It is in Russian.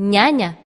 няня.